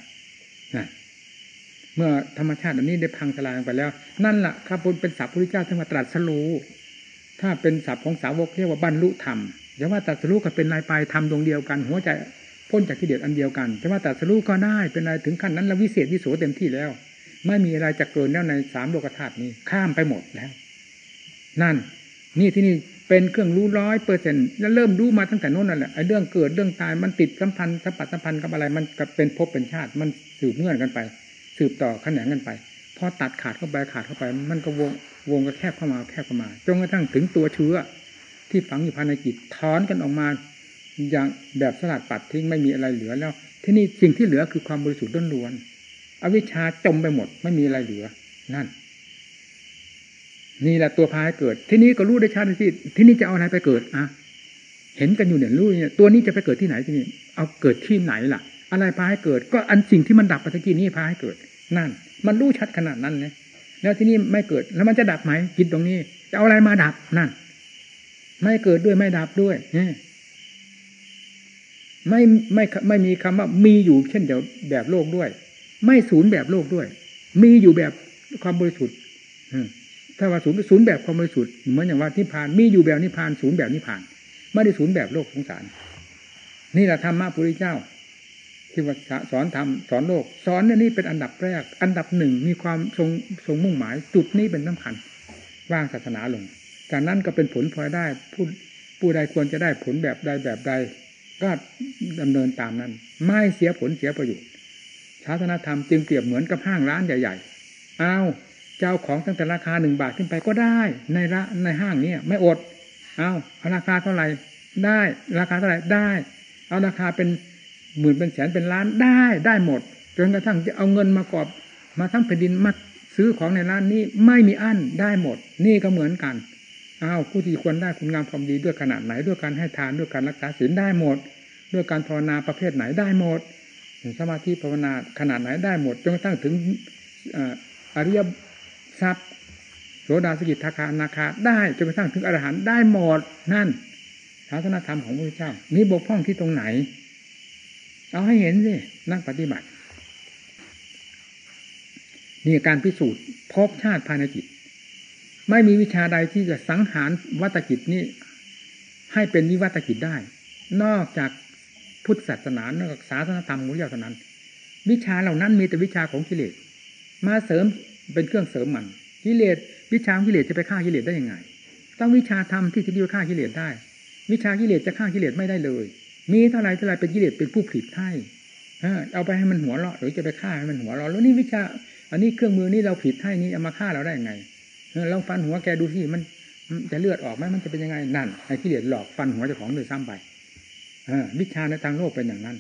นะ เมื่อธรรมชาติอันนี้ได้พังทลายไปแล้ว นั่นแหละครับเป็นศัพท์พระพุทธเจ้าที่มาตรัสรู้ถ้าเป็นศัพท์ของสาวกเรียกว่าบรรลุธรรมจะว่าตรัสรู้ก็เป็นลายปลายธรรมดวงเดียวกัน หัวใจพ้นจากที่เดียดอันเดียวกันจะว่าตรัสรู้ก็ได้เป็นอะไรถึงขั้นนั้นแล้ววิเศษวิโสเต็มที่แล้ว ไม่มีอะไรจะเกินแล้วในสามโลกธาตุนี้ข้ามไปหมดแล้ว นั่น นี่ที่นี่เป็นเครื่องรู้ร้อยเปอร์เซ็นต์แล้วเริ่มรู้มาตั้งแต่นู้นนั่นแหละไอ้เรื่องเกิดเรื่องตายมันติดสัมพันธ์สัมปัตสัมพันธ์กับอะไร มันก็เป็นภพเป็นชาติมันสืบเงื่อนกันไป สืบต่อขนงกันไปพอตัดขาดเข้าไปขาดเข้าไป มันก็วงวงก็แคบเข้ามาแคบเข้ามาจนกระทั่งถึงตัวเชื้อ ที่ฝังอยู่ภายในจิตถอนกันออกมาอย่างแบบสลัดปัดทิ้งไม่มีอะไรเหลือแล้ว ที่นี่สิ่งที่เหลือคือความบริสุทธิ์ล้วนอวิชชาจมไปหมด ไม่มีอะไรเหลือ นั่น นี่แหละตัวพาให้เกิด ที่นี้ก็รู้ได้ชัดที่ที่นี่จะเอาอะไรไปเกิดอะเห็นกันอยู่เนี่ยรู้เนี่ยตัวนี้จะไปเกิดที่ไหนที่นี่เอาเกิดที่ไหนล่ะ อะไรพาให้เกิด ก็อันสิ่งที่มันดับไปตะกี้นี้พาให้เกิด นั่น มันรู้ชัดขนาดนั้นเนี่ยแล้วที่นี่ไม่เกิดแล้วมันจะดับไหมจิตตรงนี้ จะเอาอะไรมาดับนั่น ไม่เกิดด้วยไม่ดับด้วยเนี่ยไม่ไม่ไม่มีคำว่ามีอยู่เช่นเดียวแบบโลกด้วย ไม่ศูนย์แบบโลกด้วย มีอยู่แบบความบริสุทธิ์ถ้าว่าศูนย์ศูนย์แบบความบริสุทธิ์เหมือนอย่างว่านิพพานมีอยู่แบบนิพพานศูนย์แบบนิพพาน ไม่ได้ศูนย์แบบโลกสงสาร นี่แหละธรรมะพุทธเจ้า ที่ว่าสอนธรรมสอนโลก สอนนี่เป็นอันดับแรก อันดับหนึ่งมีความทรงทรงมุ่งหมาย จุดนี้เป็นสำคัญวางศาสนาลง จากนั้นก็เป็นผลพลอยได้ผู้ผู้ใดควรจะได้ผลแบบใดแบบใด ก็ดำเนินตามนั้น ไม่เสียผลเสียประโยชน์ศาสนาธรรมจึงเปรียบเหมือนกับห้างร้านใหญ่ๆเอาเจ้าของตั้งแต่ราคาหนึ่งบาทขึ้นไปก็ได้ ในระในห้างนี้ไม่อด เอาราคาเท่าไหร่ได้ ราคาเท่าไหร่ได้ เอาราคาเป็น หมื่นเป็นแสนเป็นล้านได้ได้หมด จนกระทั่งจะเอาเงินมากอบมาทั้งแผ่นดินมาซื้อของในร้านนี้ไม่มีอั้นได้หมด นี่ก็เหมือนกันอ้าวผู้ที่ควรได้คุณงามความดีด้วยขนาดไหน ด้วยการให้ทานด้วยการรักษาศีลได้หมด ด้วยการภาวนาประเภทไหนได้หมดสมาธิภาวนาขนาดไหนได้หมดจนกระทั่งถึงอริยทรัพย์โสดาสกิทาคานาคาได้จนกระทั่งถึงอรหันต์ได้หมดนั่นศาสนธรรมของพระเจ้า นี่บกพร่องที่ตรงไหน เอาให้เห็นสินักปฏิบัติ นี่การพิสูจน์พบชาติภายในจิต ไม่มีวิชาใดที่จะสังหารวัตกิจนี้ ให้เป็นวิวัตกิจได้ นอกจากพุทธศาสนานอกจากศาสนธรรมมุลยาเท่านั้น วิชาเหล่านั้นมีแต่วิชาของกิเลสมาเสริมเป็นเครื่องเสริมมันกิเลสวิชากิเลสจะไปฆ่ากิเลสได้ยังไง ต้องวิชาธรรมที่จะดีฆ่ากิเลสได้ วิชากิเลสจะฆ่ากิเลสไม่ได้เลย มีเท่าไรเท่าไรเป็นกิเลสเป็นผู้ผลิตให้เอาไปให้มันหัวเราะหรือจะไปฆ่าให้มันหัวเราะแล้วนี่วิชา อันนี้เครื่องมือนี่เราผิดให้นี่เอามาฆ่าเราได้ยังไงเราฟันหัวแกดูที่มันจะเลือดออกไหมมันจะเป็นยังไงนั่นไอ้กิเลสหลอกฟันหัวเจ้าของโดยซ้ำไปวิชาในทางโลกเป็นอย่างนั้น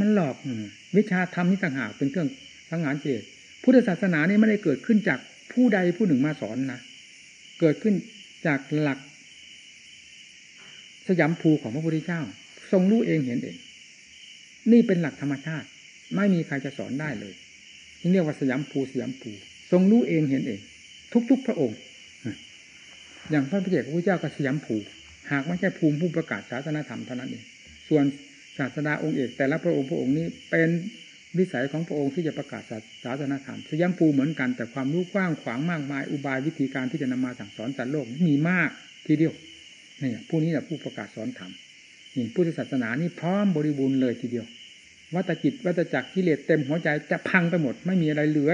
มันหลอกวิชาธรรมนี่ต่างหากเป็นเครื่องสังหารเจตพุทธศาสนานี่ไม่ได้เกิดขึ้นจากผู้ใดผู้หนึ่งมาสอนนะเกิดขึ้นจากหลัก สยามภูของพระพุทธเจ้า ทรงรู้เองเห็นเอง นี่เป็นหลักธรรมชาติ ไม่มีใครจะสอนได้เลยนี่เรียกว่าสยามภูสยามภูทรงรู้เองเห็นเอง ทุก ๆ พระองค์อย่างพระพุทธเจ้าก็สยามภูหากไม่ใช่ภูมิผู้ประกาศศาสนาธรรมเท่านั้นเองส่วนศาสดาองค์เอกแต่ละพระองค์พระองค์นี้เป็นวิสัยของพระองค์ที่จะประกาศศาสนาธรรมสยามภูเหมือนกันแต่ความรู้กว้างขวางมากมายอุบายวิธีการที่จะนำมาสั่งสอนสัตว์โลกมีมากทีเดียว นี่ผู้นี้แหละผู้ประกาศสอนธรรมนี่พุทธศาสนานี่พร้อมบริบูรณ์เลยทีเดียววัตจิตวัตจักรกิเลสเต็มหัวใจจะพังไปหมด ไม่มีอะไรเหลือ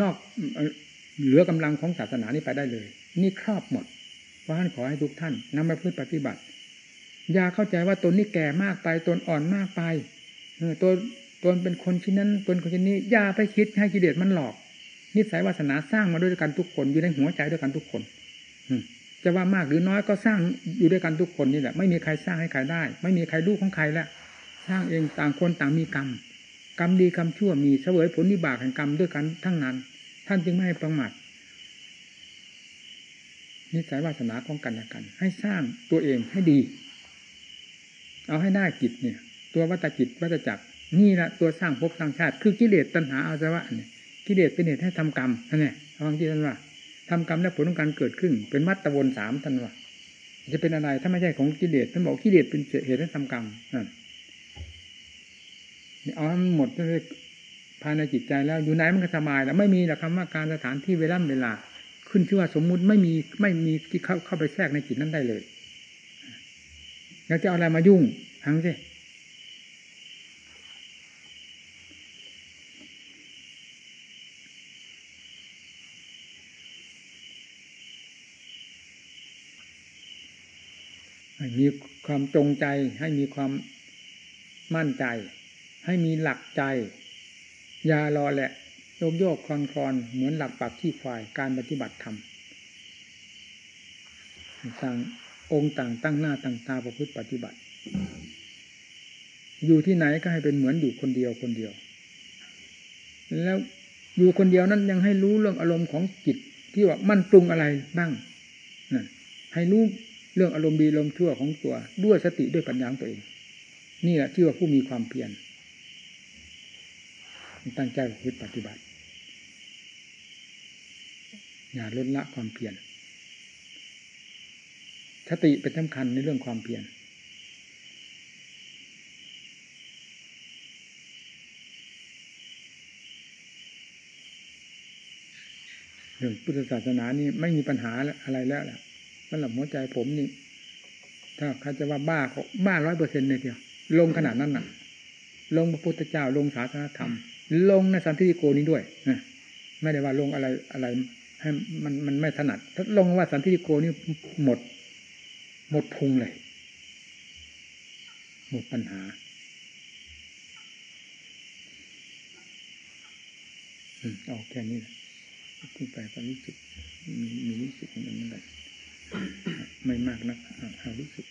นอกเหลือกำลังของศาสนานี้ไปได้เลย นี่ครอบหมดเพราะฉะนั้นขอให้ทุกท่านนำมาพึ่งปฏิบัติ อย่าเข้าใจว่าตนนี้แก่มากไปตนอ่อนมากไปเออตัวตนเป็นคนชิ้นนั้นตนคนชิ้นนี้อย่าไปคิดให้กิเลสมันหลอก นิสัยวาสนาสร้างมาด้วยกันทุกคนอยู่ในหัวใจด้วยกันทุกคน จะว่ามากหรือน้อยก็สร้างอยู่ด้วยกันทุกคนนี่แหละไม่มีใครสร้างให้ใครได้ ไม่มีใครรู้ของใครแล้วสร้างเองต่างคนต่างมีกรรมกรรมดีกรรมชั่วมีเสวยผลนิบากแห่งกรรมด้วยกันทั้งนั้น ท่านจึงไม่ให้ประมาทนิสัยวาสนาของกันและกัน ให้สร้างตัวเองให้ดี เอาให้ได้กิจเนี่ย ตัววัตจิตวัตจักรนี่แหละตัวสร้างภพสร้างชาติ คือกิเลสตัณหาอาสวะเนี่ยกิเลสเป็นเหตุให้ทำกรรมนั่นแหละฟังที่ท่านว่า ทำกรรมและผลของการเกิดขึ้น เป็นมัตตวนสามท่านว่าจะเป็นอะไรถ้าไม่ใช่ของกิเลสท่านบอกกิเลสเป็นเหตุให้ทำกรรมนั่เอาหมดภายในจิตใจแล้วอยู่ไหนมันก็สบายแล้วไม่มีหลักคำว่าการสถานที่เวลาเวลา ขึ้นชื่อว่าสมมุติไม่มีไม่มีที่เข้าเข้าไปแทรกในจิตนั้นได้เลยแล้วจะเอาอะไรมายุ่งทั้งสิ มีความตรงใจให้มีความมั่นใจ ให้มีหลักใจอย่ารอแหละโยกโยกคลอนคลอนเหมือนหลักปักที่ควายการปฏิบัติธรรมต่างองค์ต่างตั้งหน้าตั้งตาประพฤติปฏิบัติ อยู่ที่ไหนก็ให้เป็นเหมือนอยู่คนเดียวคนเดียว แล้วอยู่คนเดียวนั้นยังให้รู้เรื่องอารมณ์ของจิตที่ว่ามันปรุงอะไรบ้างนะให้รู้ เรื่องอารมณ์ดีอารมณ์ชั่วของตัวด้วยสติด้วยปัญญาของตัวเอง นี่แหละที่ว่าผู้มีความเพียรตั้งใจประพฤติปฏิบัติ อย่าลดละความเพียรสติเป็นสำคัญในเรื่องความเพียรเรื่องพุทธศาสนานี่ไม่มีปัญหาอะไรแล้วแหละ สำหรับหัวใจผมนี่ ถ้าใครจะว่าบ้าก็บ้าร้อยเปอร์เซ็นต์เลยเดียวลงขนาดนั้นน่ะ ลงพระพุทธเจ้าลงศาสนธรรม ลงในสันติโกนี้ด้วยนะไม่ได้ว่าลงอะไรอะไรให้มันมันไม่ถนัด ถ้าลงว่าสันติโกนี่หมด หมดพุงเลย หมดปัญหาอืมเอาแค่นี้นะที่ไปก็รู้สึกมีรู้สึกเหมือนกัน ไม่มากนะเอารู้สึก